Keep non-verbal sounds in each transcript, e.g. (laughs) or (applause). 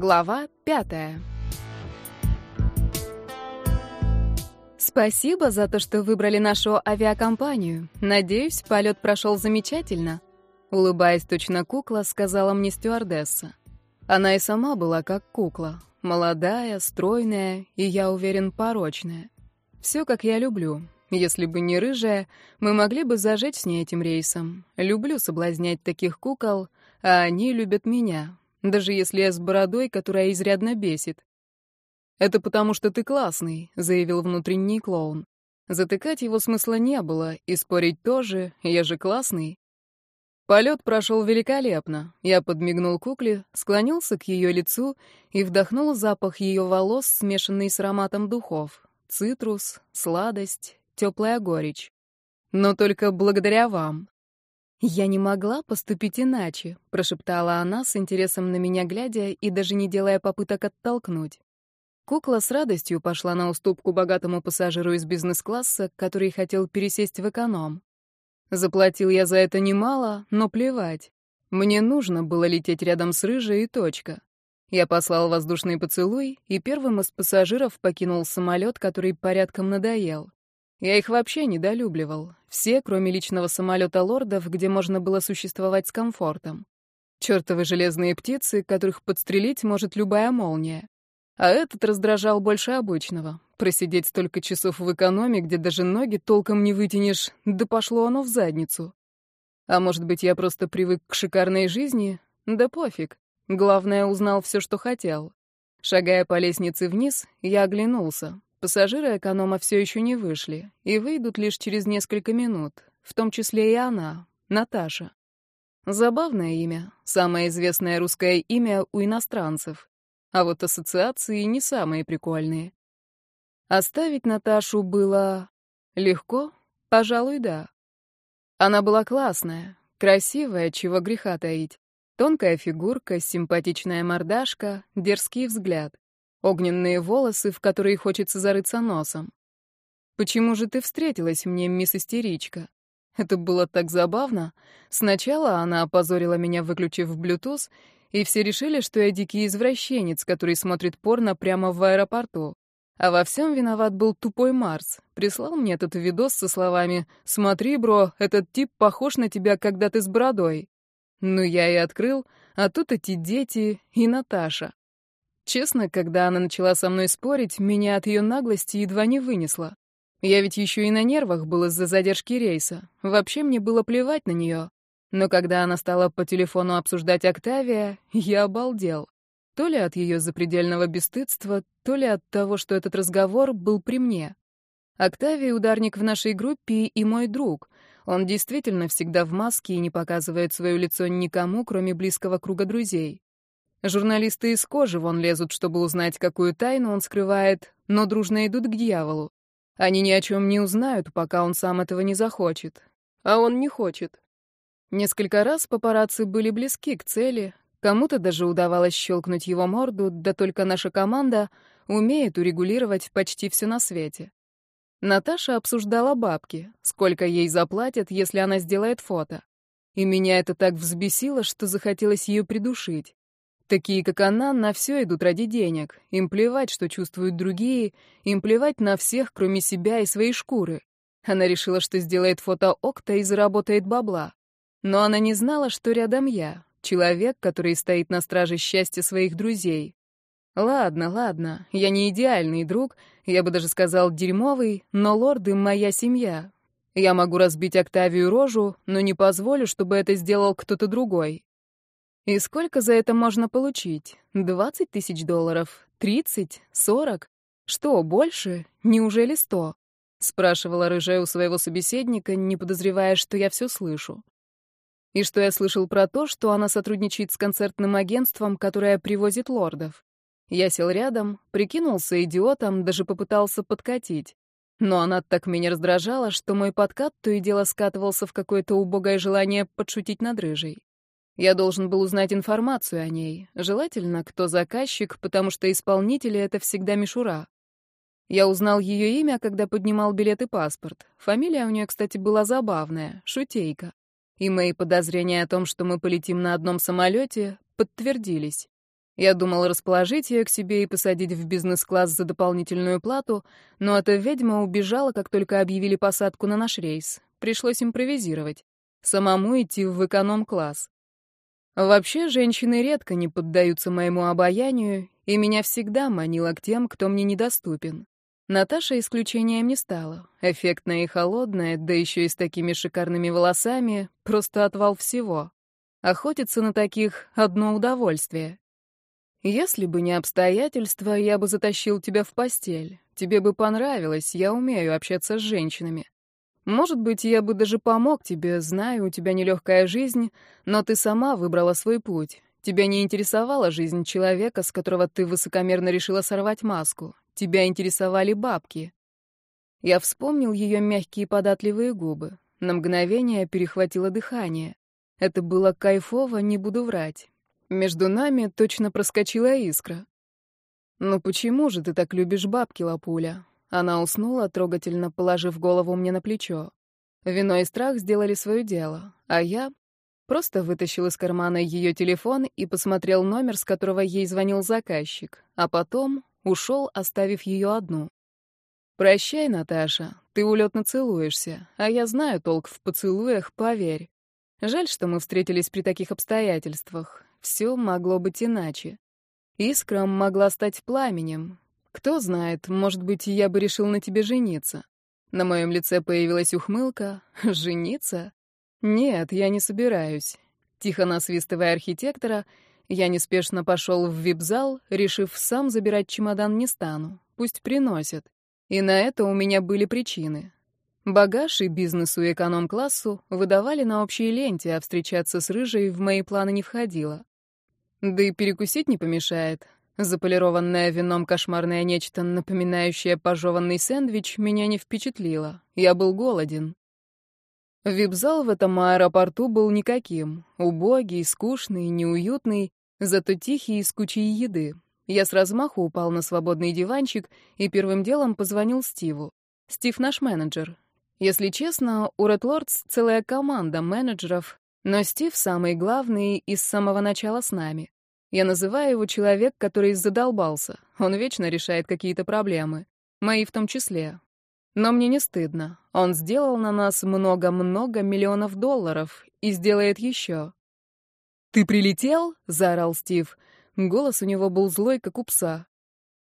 Глава пятая. Спасибо за то, что выбрали нашу авиакомпанию. Надеюсь, полет прошел замечательно. Улыбаясь точно кукла, сказала мне стюардесса. Она и сама была как кукла. Молодая, стройная и, я уверен, порочная. Все, как я люблю. Если бы не рыжая, мы могли бы зажечь с ней этим рейсом. Люблю соблазнять таких кукол, а они любят меня, даже если я с бородой, которая изрядно бесит. «Это потому, что ты классный», — заявил внутренний клоун. Затыкать его смысла не было, и спорить тоже, я же классный. Полет прошел великолепно. Я подмигнул кукле, склонился к ее лицу и вдохнул запах ее волос, смешанный с ароматом духов. Цитрус, сладость, теплая горечь. Но только благодаря вам. «Я не могла поступить иначе», — прошептала она с интересом на меня глядя и даже не делая попыток оттолкнуть. Кукла с радостью пошла на уступку богатому пассажиру из бизнес-класса, который хотел пересесть в эконом. Заплатил я за это немало, но плевать. Мне нужно было лететь рядом с Рыжей и точка. Я послал воздушный поцелуй, и первым из пассажиров покинул самолет, который порядком надоел. Я их вообще недолюбливал. Все, кроме личного самолета лордов, где можно было существовать с комфортом. Чёртовы железные птицы, которых подстрелить может любая молния. А этот раздражал больше обычного. Просидеть столько часов в экономе, где даже ноги толком не вытянешь, да пошло оно в задницу. А может быть, я просто привык к шикарной жизни? Да пофиг. Главное, узнал все, что хотел. Шагая по лестнице вниз, я оглянулся. Пассажиры эконома все еще не вышли и выйдут лишь через несколько минут, в том числе и она, Наташа. Забавное имя, самое известное русское имя у иностранцев. А вот ассоциации не самые прикольные. Оставить Наташу было легко? Пожалуй, да. Она была классная, красивая, чего греха таить. Тонкая фигурка, симпатичная мордашка, дерзкий взгляд. Огненные волосы, в которые хочется зарыться носом. «Почему же ты встретилась мне, мисс Истеричка?» Это было так забавно. Сначала она опозорила меня, выключив Bluetooth, и все решили, что я дикий извращенец, который смотрит порно прямо в аэропорту. А во всем виноват был тупой Марс. Прислал мне этот видос со словами «Смотри, бро, этот тип похож на тебя, когда ты с бородой». Ну, я и открыл, а тут эти дети и Наташа. Честно, когда она начала со мной спорить, меня от ее наглости едва не вынесло. Я ведь еще и на нервах был из-за задержки рейса. Вообще мне было плевать на нее. Но когда она стала по телефону обсуждать Октавия, я обалдел. То ли от ее запредельного бесстыдства, то ли от того, что этот разговор был при мне. Октавий — ударник в нашей группе и мой друг. Он действительно всегда в маске и не показывает свое лицо никому, кроме близкого круга друзей. Журналисты из кожи вон лезут, чтобы узнать, какую тайну он скрывает, но дружно идут к дьяволу. Они ни о чем не узнают, пока он сам этого не захочет. А он не хочет. Несколько раз папарацци были близки к цели, кому-то даже удавалось щелкнуть его морду, да только наша команда умеет урегулировать почти все на свете. Наташа обсуждала бабки, сколько ей заплатят, если она сделает фото. И меня это так взбесило, что захотелось ее придушить. Такие, как она, на все идут ради денег. Им плевать, что чувствуют другие, им плевать на всех, кроме себя и своей шкуры. Она решила, что сделает фото Окта и заработает бабла. Но она не знала, что рядом я, человек, который стоит на страже счастья своих друзей. Ладно, ладно, я не идеальный друг, я бы даже сказал дерьмовый, но лорды — моя семья. Я могу разбить Октавию рожу, но не позволю, чтобы это сделал кто-то другой. И сколько за это можно получить? Двадцать тысяч долларов? Тридцать? Сорок? Что, больше? Неужели сто? Спрашивала рыжая у своего собеседника, не подозревая, что я все слышу. И что я слышал про то, что она сотрудничает с концертным агентством, которое привозит лордов. Я сел рядом, прикинулся идиотом, даже попытался подкатить. Но она так меня раздражала, что мой подкат то и дело скатывался в какое-то убогое желание подшутить над рыжей. Я должен был узнать информацию о ней, желательно, кто заказчик, потому что исполнители — это всегда мишура. Я узнал ее имя, когда поднимал билет и паспорт. Фамилия у нее, кстати, была забавная — Шутейка. И мои подозрения о том, что мы полетим на одном самолете, подтвердились. Я думал расположить ее к себе и посадить в бизнес-класс за дополнительную плату, но эта ведьма убежала, как только объявили посадку на наш рейс. Пришлось импровизировать. Самому идти в эконом-класс. Вообще, женщины редко не поддаются моему обаянию, и меня всегда манило к тем, кто мне недоступен. Наташа исключением не стала. Эффектная и холодная, да еще и с такими шикарными волосами, просто отвал всего. Охотиться на таких — одно удовольствие. Если бы не обстоятельства, я бы затащил тебя в постель. Тебе бы понравилось, я умею общаться с женщинами. Может быть, я бы даже помог тебе, знаю, у тебя нелегкая жизнь, но ты сама выбрала свой путь. Тебя не интересовала жизнь человека, с которого ты высокомерно решила сорвать маску. Тебя интересовали бабки. Я вспомнил ее мягкие податливые губы. На мгновение перехватило дыхание. Это было кайфово, не буду врать. Между нами точно проскочила искра. «Ну почему же ты так любишь бабки, Лапуля?» Она уснула, трогательно положив голову мне на плечо. Вино и страх сделали свое дело, а я просто вытащил из кармана ее телефон и посмотрел номер, с которого ей звонил заказчик, а потом ушел, оставив ее одну. «Прощай, Наташа, ты улетно целуешься, а я знаю толк в поцелуях, поверь. Жаль, что мы встретились при таких обстоятельствах. Все могло быть иначе. Искра могла стать пламенем, кто знает, может быть, я бы решил на тебе жениться. На моем лице появилась ухмылка. (laughs) Жениться? Нет, я не собираюсь. Тихо насвистывая архитектора, я неспешно пошел в вип-зал, решив сам забирать чемодан не стану. Пусть приносят. И на это у меня были причины. Багаж и бизнесу и эконом-классу выдавали на общей ленте, а встречаться с Рыжей в мои планы не входило. Да и перекусить не помешает. Заполированное вином кошмарное нечто, напоминающее пожеванный сэндвич, меня не впечатлило. Я был голоден. Вип-зал в этом аэропорту был никаким. Убогий, скучный, неуютный, зато тихий и с кучей еды. Я с размаху упал на свободный диванчик и первым делом позвонил Стиву. Стив наш менеджер. Если честно, у Red Lords целая команда менеджеров, но Стив самый главный и с самого начала с нами. Я называю его человек, который задолбался. Он вечно решает какие-то проблемы. Мои в том числе. Но мне не стыдно. Он сделал на нас много-много миллионов долларов и сделает еще. «Ты прилетел?» — заорал Стив. Голос у него был злой, как у пса.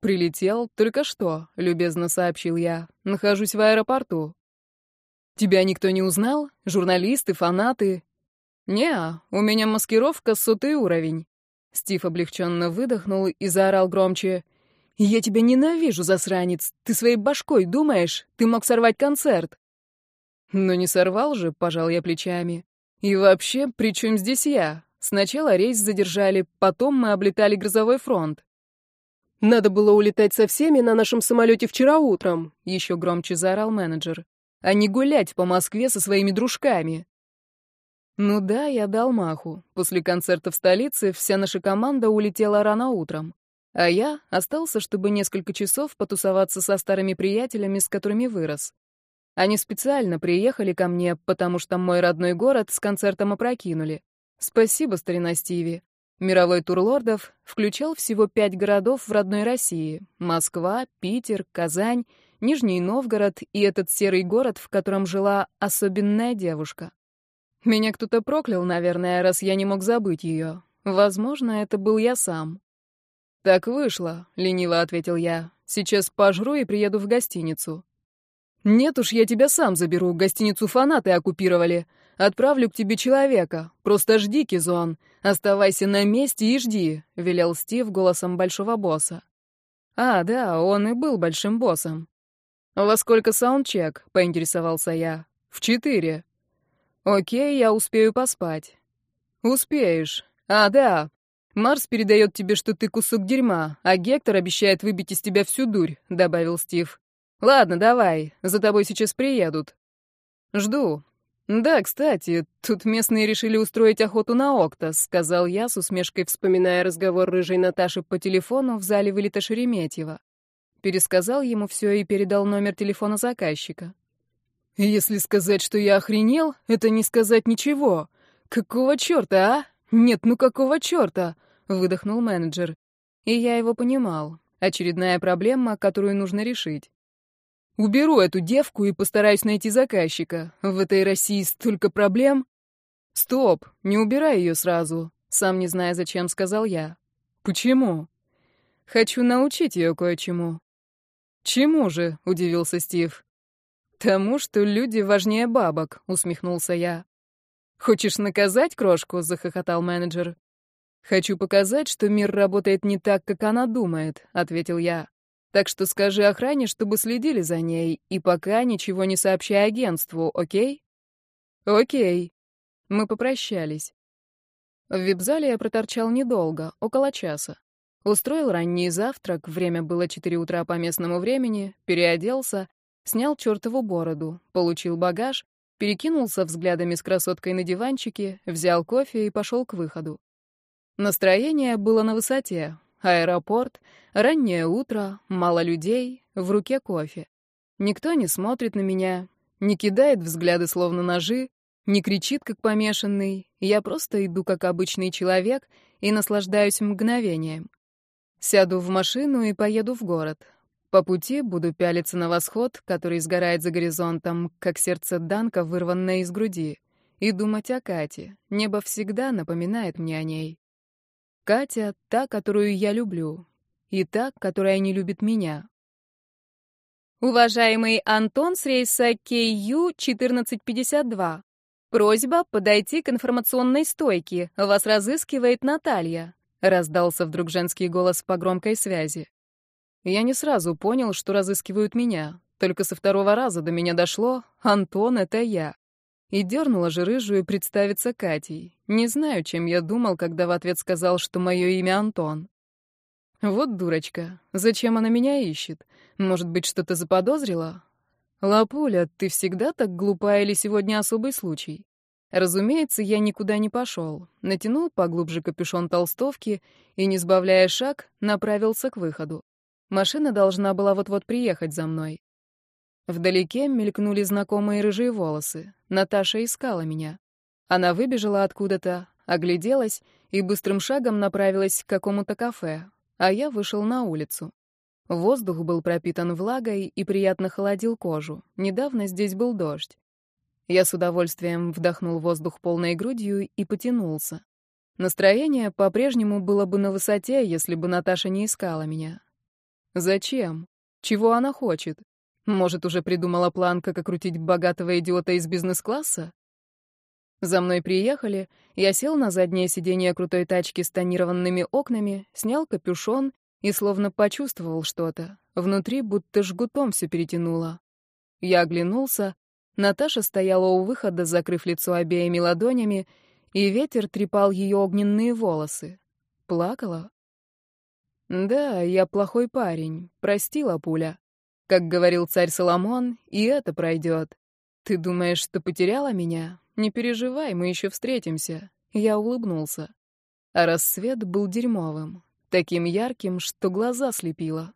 «Прилетел? Только что», — любезно сообщил я. «Нахожусь в аэропорту». «Тебя никто не узнал? Журналисты, фанаты?» «Не, у меня маскировка сотый уровень. Стив облегченно выдохнул и заорал громче. «Я тебя ненавижу, засранец! Ты своей башкой думаешь? Ты мог сорвать концерт!» «Но не сорвал же», — пожал я плечами. «И вообще, при чем здесь я? Сначала рейс задержали, потом мы облетали грозовой фронт». «Надо было улетать со всеми на нашем самолете вчера утром», — еще громче заорал менеджер. «А не гулять по Москве со своими дружками». Ну да, я дал маху. После концерта в столице вся наша команда улетела рано утром. А я остался, чтобы несколько часов потусоваться со старыми приятелями, с которыми вырос. Они специально приехали ко мне, потому что мой родной город с концертом опрокинули. Спасибо, старина Стиви. Мировой тур лордов включал всего пять городов в родной России. Москва, Питер, Казань, Нижний Новгород и этот серый город, в котором жила особенная девушка. Меня кто-то проклял, наверное, раз я не мог забыть ее. Возможно, это был я сам. «Так вышло», — лениво ответил я. «Сейчас пожру и приеду в гостиницу». «Нет уж, я тебя сам заберу. Гостиницу фанаты оккупировали. Отправлю к тебе человека. Просто жди, Кизон. Оставайся на месте и жди», — велел Стив голосом большого босса. «А, да, он и был большим боссом». «Во сколько саундчек?» — поинтересовался я. «В четыре». Окей, я успею поспать. Успеешь. А, да. Марс передает тебе, что ты кусок дерьма, а Гектор обещает выбить из тебя всю дурь, добавил Стив. Ладно, давай, за тобой сейчас приедут. Жду. Да, кстати, тут местные решили устроить охоту на Окта, сказал я с усмешкой, вспоминая разговор рыжей Наташи по телефону в зале вылета Шереметьева. Пересказал ему все и передал номер телефона заказчика. Если сказать, что я охренел, это не сказать ничего. Какого черта, а? Нет, ну какого черта? Выдохнул менеджер. И я его понимал. Очередная проблема, которую нужно решить. Уберу эту девку и постараюсь найти заказчика. В этой России столько проблем. Стоп, не убирай ее сразу. Сам не зная зачем, сказал я. Почему? Хочу научить ее кое-чему. Чему же? Удивился Стив. Тому, что люди важнее бабок, усмехнулся я. Хочешь наказать крошку? захохотал менеджер. Хочу показать, что мир работает не так, как она думает, ответил я. Так что скажи охране, чтобы следили за ней, и пока ничего не сообщай агентству, окей? Окей. Мы попрощались. В вип-зале я проторчал недолго, около часа. Устроил ранний завтрак, время было 4 утра по местному времени, переоделся, снял чертову бороду, получил багаж, перекинулся взглядами с красоткой на диванчике, взял кофе и пошел к выходу. Настроение было на высоте, Аэропорт, раннее утро, мало людей, в руке кофе. Никто не смотрит на меня, не кидает взгляды словно ножи, не кричит как помешанный. Я просто иду как обычный человек и наслаждаюсь мгновением. Сяду в машину и поеду в город. По пути буду пялиться на восход, который сгорает за горизонтом, как сердце Данка, вырванное из груди, и думать о Кате. Небо всегда напоминает мне о ней. Катя — та, которую я люблю, и та, которая не любит меня. Уважаемый Антон с рейса KU-1452. Просьба подойти к информационной стойке. Вас разыскивает Наталья. Раздался вдруг женский голос по громкой связи. Я не сразу понял, что разыскивают меня. Только со второго раза до меня дошло, Антон — это я. И дернула же рыжую представиться Катей. Не знаю, чем я думал, когда в ответ сказал, что мое имя Антон. Вот дурочка. Зачем она меня ищет? Может быть, что-то заподозрила? Лапуля, ты всегда так глупа или сегодня особый случай? Разумеется, я никуда не пошел. Натянул поглубже капюшон толстовки и, не сбавляя шаг, направился к выходу. Машина должна была вот-вот приехать за мной. Вдалеке мелькнули знакомые рыжие волосы. Наташа искала меня. Она выбежала откуда-то, огляделась и быстрым шагом направилась к какому-то кафе, а я вышел на улицу. Воздух был пропитан влагой и приятно холодил кожу. Недавно здесь был дождь. Я с удовольствием вдохнул воздух полной грудью и потянулся. Настроение по-прежнему было бы на высоте, если бы Наташа не искала меня. Зачем? Чего она хочет? Может, уже придумала план, как окрутить богатого идиота из бизнес-класса? За мной приехали, я сел на заднее сиденье крутой тачки с тонированными окнами, снял капюшон и словно почувствовал что-то. Внутри будто жгутом все перетянуло. Я оглянулся. Наташа стояла у выхода, закрыв лицо обеими ладонями, и ветер трепал ее огненные волосы. Плакала? Да, я плохой парень. Простила пуля. Как говорил царь Соломон, и это пройдет. Ты думаешь, что потеряла меня? Не переживай, мы еще встретимся. Я улыбнулся. А рассвет был дерьмовым, таким ярким, что глаза слепило.